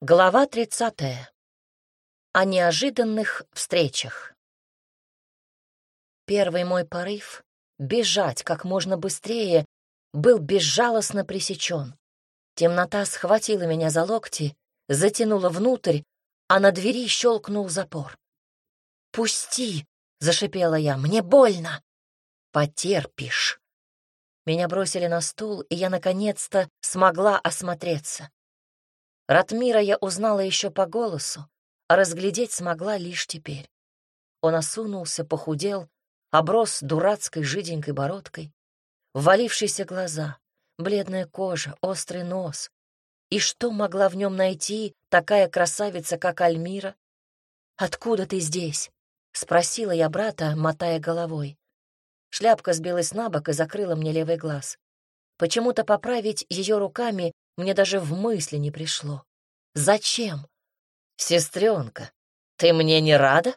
Глава 30. О неожиданных встречах. Первый мой порыв — бежать как можно быстрее — был безжалостно пресечен. Темнота схватила меня за локти, затянула внутрь, а на двери щелкнул запор. «Пусти!» — зашипела я. «Мне больно!» «Потерпишь!» Меня бросили на стул, и я наконец-то смогла осмотреться. Ратмира я узнала еще по голосу, а разглядеть смогла лишь теперь. Он осунулся, похудел, оброс дурацкой жиденькой бородкой, ввалившиеся глаза, бледная кожа, острый нос. И что могла в нем найти такая красавица, как Альмира? «Откуда ты здесь?» — спросила я брата, мотая головой. Шляпка сбилась на бок и закрыла мне левый глаз. Почему-то поправить ее руками мне даже в мысли не пришло. Зачем? Сестренка, ты мне не рада?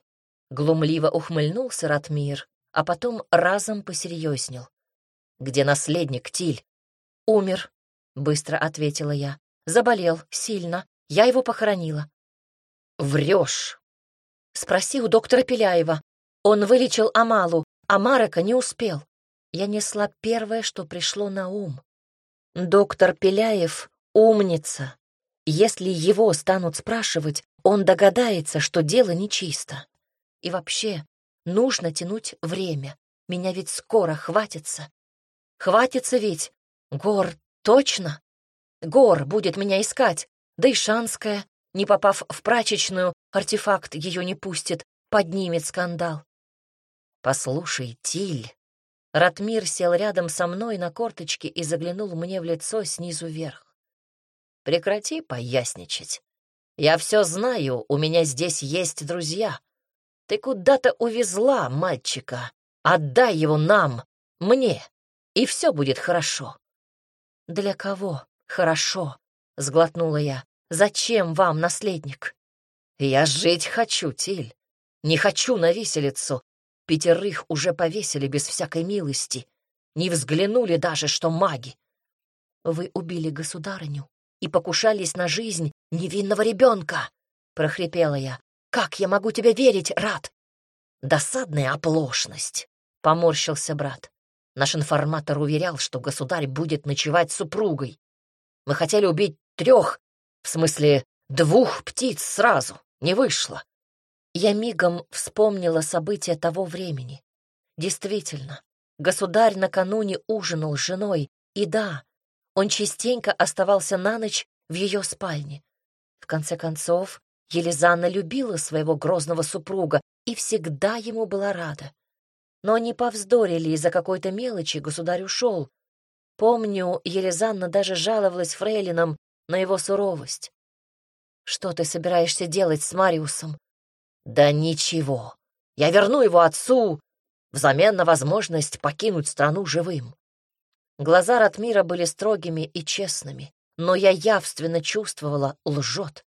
Глумливо ухмыльнулся Ратмир, а потом разом посерьезнел. Где наследник Тиль? Умер, быстро ответила я. Заболел сильно. Я его похоронила. Врешь. Спроси у доктора Пеляева. Он вылечил Амалу, а Марака не успел. Я несла первое, что пришло на ум. Доктор Пеляев — умница. Если его станут спрашивать, он догадается, что дело нечисто. И вообще, нужно тянуть время. Меня ведь скоро хватится. Хватится ведь. Гор, точно? Гор будет меня искать. Да и Шанская, не попав в прачечную, артефакт ее не пустит, поднимет скандал. Послушай, Тиль. Ратмир сел рядом со мной на корточке и заглянул мне в лицо снизу вверх. Прекрати поясничать. Я все знаю, у меня здесь есть друзья. Ты куда-то увезла мальчика. Отдай его нам, мне, и все будет хорошо. Для кого хорошо? Сглотнула я. Зачем вам наследник? Я жить хочу, Тиль. Не хочу на виселицу, Пятерых уже повесили без всякой милости. Не взглянули даже, что маги. Вы убили государыню и покушались на жизнь невинного ребенка, — прохрипела я. Как я могу тебе верить, Рад? Досадная оплошность, — поморщился брат. Наш информатор уверял, что государь будет ночевать с супругой. Мы хотели убить трех, в смысле двух птиц сразу. Не вышло. Я мигом вспомнила события того времени. Действительно, государь накануне ужинал с женой, и да, он частенько оставался на ночь в ее спальне. В конце концов, Елизана любила своего грозного супруга и всегда ему была рада. Но они повздорили из-за какой-то мелочи, государь ушел. Помню, Елизанна даже жаловалась фрейлинам на его суровость. «Что ты собираешься делать с Мариусом?» Да ничего. Я верну его отцу взамен на возможность покинуть страну живым. Глаза Ратмира были строгими и честными, но я явственно чувствовала, лжет.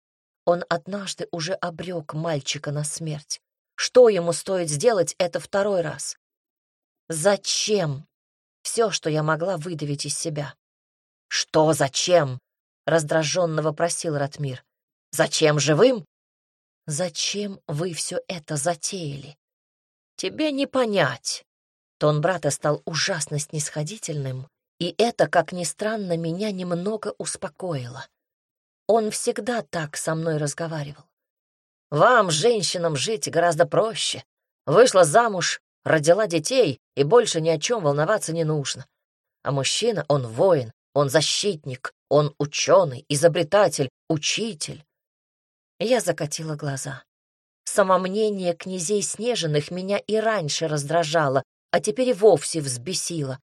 Он однажды уже обрек мальчика на смерть. Что ему стоит сделать это второй раз? Зачем? Все, что я могла выдавить из себя. Что зачем? Раздраженно вопросил Ратмир. Зачем живым? Зачем вы все это затеяли? Тебе не понять. Тон брата стал ужасно снисходительным, и это, как ни странно, меня немного успокоило. Он всегда так со мной разговаривал. Вам, женщинам, жить гораздо проще. Вышла замуж, родила детей, и больше ни о чем волноваться не нужно. А мужчина, он воин, он защитник, он ученый, изобретатель, учитель. Я закатила глаза. Самомнение князей Снежиных меня и раньше раздражало, а теперь и вовсе взбесило.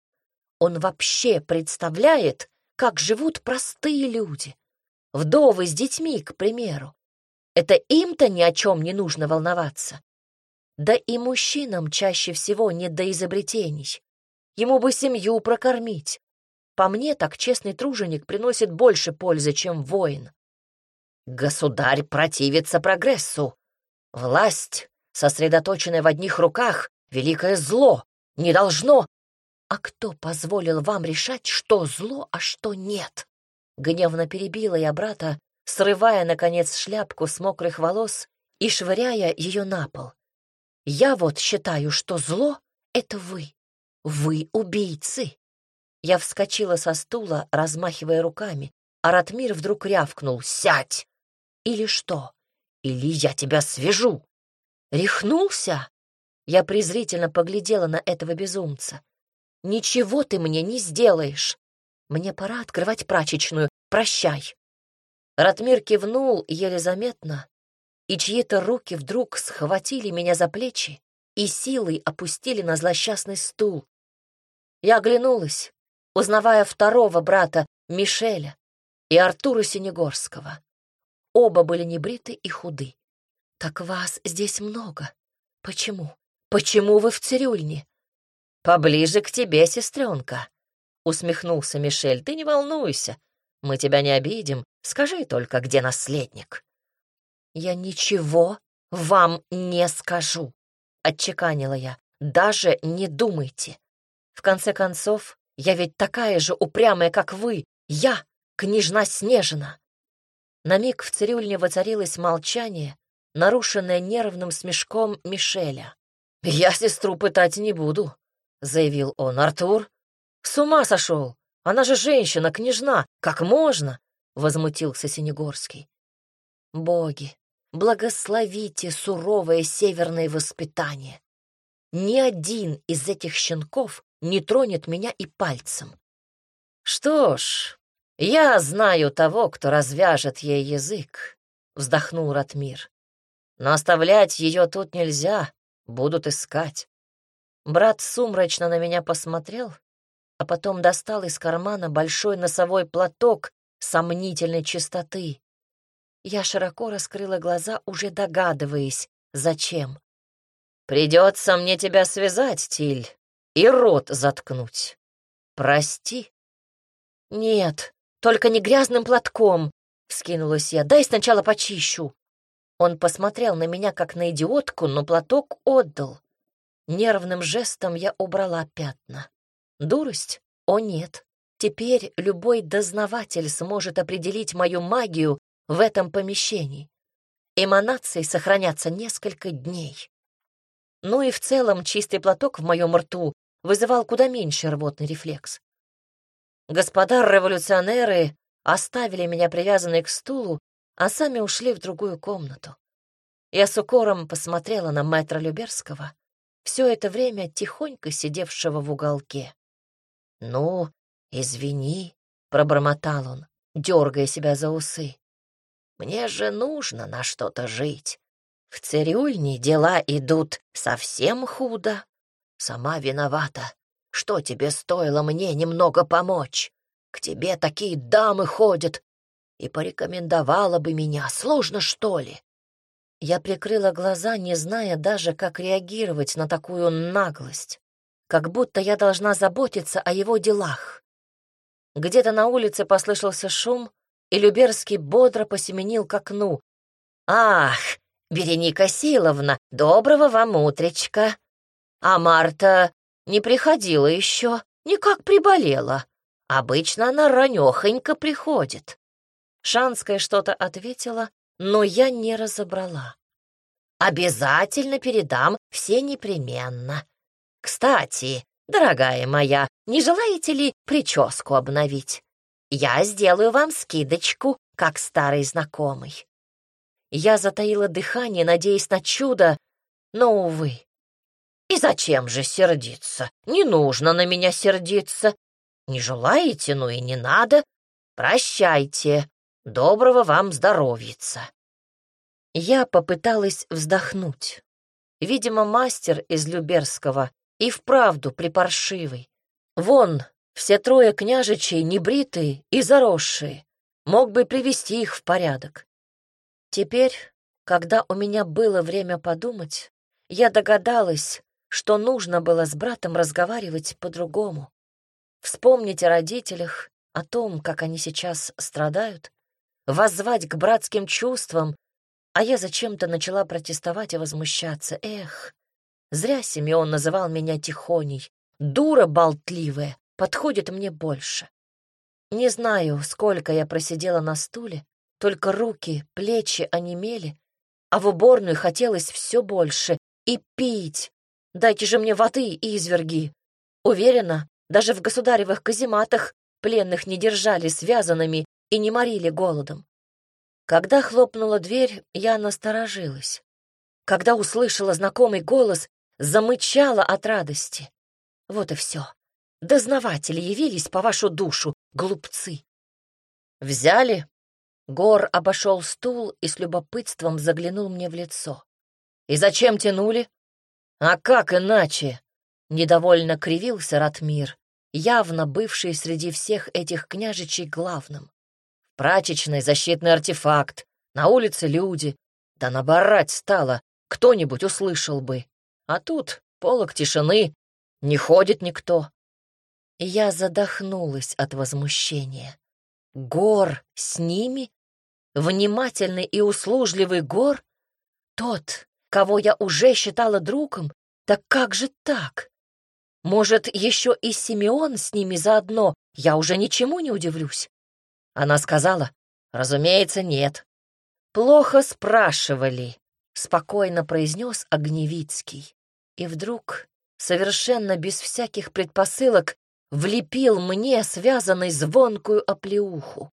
Он вообще представляет, как живут простые люди. Вдовы с детьми, к примеру. Это им-то ни о чем не нужно волноваться. Да и мужчинам чаще всего не до изобретений. Ему бы семью прокормить. По мне, так честный труженик приносит больше пользы, чем воин. Государь противится прогрессу. Власть, сосредоточенная в одних руках, великое зло, не должно. А кто позволил вам решать, что зло, а что нет? Гневно перебила я брата, срывая, наконец, шляпку с мокрых волос и швыряя ее на пол. «Я вот считаю, что зло — это вы. Вы убийцы!» Я вскочила со стула, размахивая руками, а Ратмир вдруг рявкнул «Сядь!» «Или что? Или я тебя свяжу!» «Рехнулся?» Я презрительно поглядела на этого безумца. «Ничего ты мне не сделаешь. Мне пора открывать прачечную. Прощай!» Ратмир кивнул еле заметно, и чьи-то руки вдруг схватили меня за плечи и силой опустили на злосчастный стул. Я оглянулась, узнавая второго брата Мишеля и Артура Синегорского. Оба были небриты и худы. «Так вас здесь много. Почему? Почему вы в цирюльне?» «Поближе к тебе, сестренка», — усмехнулся Мишель. «Ты не волнуйся, мы тебя не обидим. Скажи только, где наследник». «Я ничего вам не скажу», — отчеканила я. «Даже не думайте. В конце концов, я ведь такая же упрямая, как вы. Я княжна Снежина». На миг в цирюльне воцарилось молчание, нарушенное нервным смешком Мишеля. «Я сестру пытать не буду», — заявил он. «Артур? С ума сошел! Она же женщина, княжна! Как можно?» — возмутился Синегорский. «Боги, Благословите суровое северное воспитание. Ни один из этих щенков не тронет меня и пальцем. Что ж, я знаю того, кто развяжет ей язык, вздохнул Ратмир. Но оставлять ее тут нельзя, будут искать. Брат сумрачно на меня посмотрел, а потом достал из кармана большой носовой платок сомнительной чистоты. Я широко раскрыла глаза, уже догадываясь, зачем. «Придется мне тебя связать, Тиль, и рот заткнуть. Прости». «Нет, только не грязным платком», — вскинулась я. «Дай сначала почищу». Он посмотрел на меня, как на идиотку, но платок отдал. Нервным жестом я убрала пятна. Дурость? О, нет. Теперь любой дознаватель сможет определить мою магию в этом помещении. Эманации сохранятся несколько дней. Ну и в целом чистый платок в моем рту вызывал куда меньше рвотный рефлекс. Господа революционеры оставили меня привязанной к стулу, а сами ушли в другую комнату. Я с укором посмотрела на мэтра Люберского, все это время тихонько сидевшего в уголке. «Ну, извини», — пробормотал он, дергая себя за усы. Мне же нужно на что-то жить. В цирюльне дела идут совсем худо. Сама виновата. Что тебе стоило мне немного помочь? К тебе такие дамы ходят. И порекомендовала бы меня. Сложно, что ли?» Я прикрыла глаза, не зная даже, как реагировать на такую наглость. Как будто я должна заботиться о его делах. Где-то на улице послышался шум, и Люберский бодро посеменил к окну. «Ах, Береника Силовна, доброго вам утречка! А Марта не приходила еще, никак приболела. Обычно она ранехонько приходит». Шанская что-то ответила, но я не разобрала. «Обязательно передам, все непременно. Кстати, дорогая моя, не желаете ли прическу обновить? Я сделаю вам скидочку, как старый знакомый. Я затаила дыхание, надеясь на чудо, но, увы. И зачем же сердиться? Не нужно на меня сердиться. Не желаете, ну и не надо. Прощайте. Доброго вам здоровьица. Я попыталась вздохнуть. Видимо, мастер из Люберского и вправду припаршивый. Вон, все трое княжичей небритые и заросшие. Мог бы привести их в порядок. Теперь, когда у меня было время подумать, я догадалась, что нужно было с братом разговаривать по-другому. Вспомнить о родителях, о том, как они сейчас страдают, воззвать к братским чувствам, а я зачем-то начала протестовать и возмущаться. Эх, зря Симеон называл меня тихоней, дура болтливая подходит мне больше. Не знаю, сколько я просидела на стуле, только руки, плечи онемели, а в уборную хотелось все больше. И пить. Дайте же мне воды, изверги. Уверена, даже в государевых казематах пленных не держали связанными и не морили голодом. Когда хлопнула дверь, я насторожилась. Когда услышала знакомый голос, замычала от радости. Вот и все. Дознаватели явились по вашу душу, глупцы. Взяли? Гор обошел стул и с любопытством заглянул мне в лицо. И зачем тянули? А как иначе? Недовольно кривился Ратмир, явно бывший среди всех этих княжичей главным. Прачечной защитный артефакт, на улице люди. Да наборать стало, кто-нибудь услышал бы. А тут полок тишины, не ходит никто. Я задохнулась от возмущения. Гор с ними? Внимательный и услужливый Гор? Тот, кого я уже считала другом? Так как же так? Может, еще и Симеон с ними заодно? Я уже ничему не удивлюсь. Она сказала, разумеется, нет. Плохо спрашивали, спокойно произнес Огневицкий. И вдруг, совершенно без всяких предпосылок, влепил мне связанной звонкую оплеуху.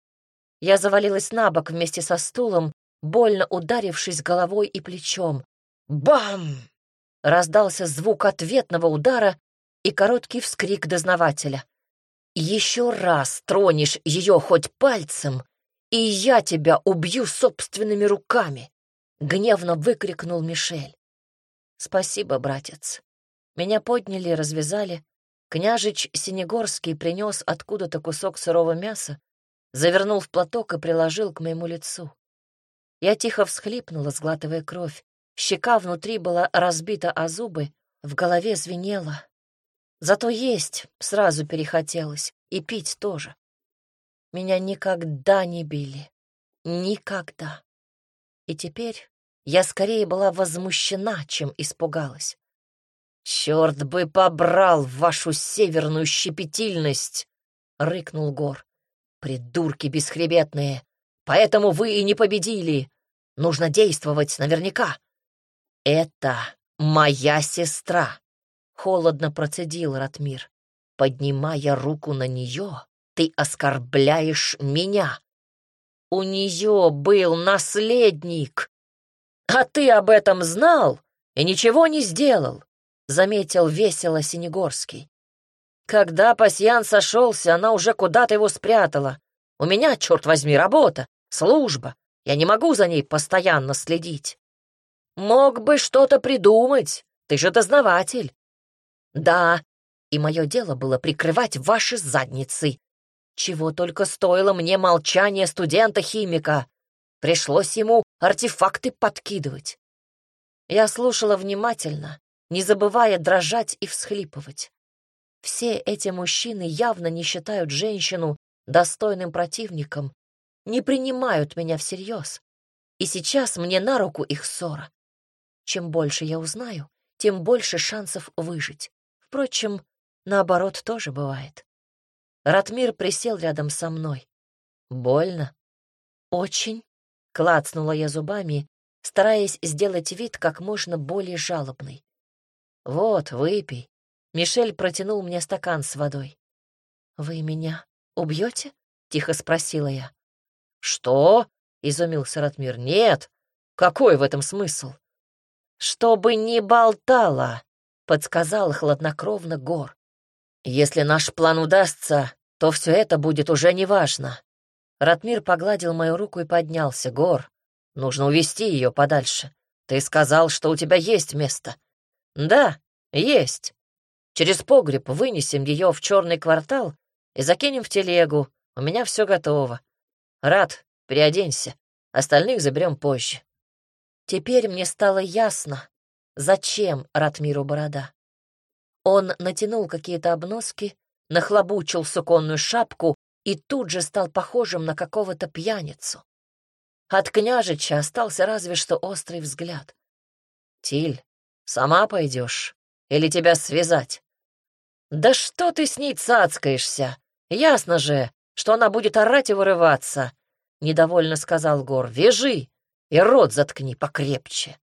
Я завалилась на бок вместе со стулом, больно ударившись головой и плечом. Бам! Раздался звук ответного удара и короткий вскрик дознавателя. «Еще раз тронешь ее хоть пальцем, и я тебя убью собственными руками!» — гневно выкрикнул Мишель. «Спасибо, братец. Меня подняли и развязали. Княжич Синегорский принес откуда-то кусок сырого мяса, завернул в платок и приложил к моему лицу. Я тихо всхлипнула, сглатывая кровь. Щека внутри была разбита о зубы, в голове звенело. Зато есть сразу перехотелось, и пить тоже. Меня никогда не били. Никогда. И теперь я скорее была возмущена, чем испугалась. «Черт бы побрал вашу северную щепетильность!» — рыкнул Гор. «Придурки бесхребетные! Поэтому вы и не победили! Нужно действовать наверняка!» «Это моя сестра!» — холодно процедил Ратмир. «Поднимая руку на нее, ты оскорбляешь меня. У нее был наследник, а ты об этом знал и ничего не сделал», — заметил весело Синегорский. «Когда пасьян сошелся, она уже куда-то его спрятала. У меня, черт возьми, работа, служба. Я не могу за ней постоянно следить». Мог бы что-то придумать, ты же дознаватель. Да, и мое дело было прикрывать ваши задницы. Чего только стоило мне молчание студента-химика. Пришлось ему артефакты подкидывать. Я слушала внимательно, не забывая дрожать и всхлипывать. Все эти мужчины явно не считают женщину достойным противником, не принимают меня всерьез. И сейчас мне на руку их ссора. Чем больше я узнаю, тем больше шансов выжить. Впрочем, наоборот тоже бывает. Ратмир присел рядом со мной. «Больно?» «Очень», — клацнула я зубами, стараясь сделать вид как можно более жалобный. «Вот, выпей». Мишель протянул мне стакан с водой. «Вы меня убьете?» — тихо спросила я. «Что?» — изумился Ратмир. «Нет. Какой в этом смысл? «Чтобы не болтала», — подсказал хладнокровно Гор. «Если наш план удастся, то все это будет уже неважно». Ратмир погладил мою руку и поднялся. «Гор, нужно увести ее подальше. Ты сказал, что у тебя есть место». «Да, есть. Через погреб вынесем ее в черный квартал и закинем в телегу. У меня все готово. Рад, переоденься. Остальных заберем позже». Теперь мне стало ясно, зачем Ратмиру борода. Он натянул какие-то обноски, нахлобучил суконную шапку и тут же стал похожим на какого-то пьяницу. От княжича остался разве что острый взгляд. «Тиль, сама пойдешь? Или тебя связать?» «Да что ты с ней цацкаешься? Ясно же, что она будет орать и вырываться. недовольно сказал Гор. «Вяжи и рот заткни покрепче».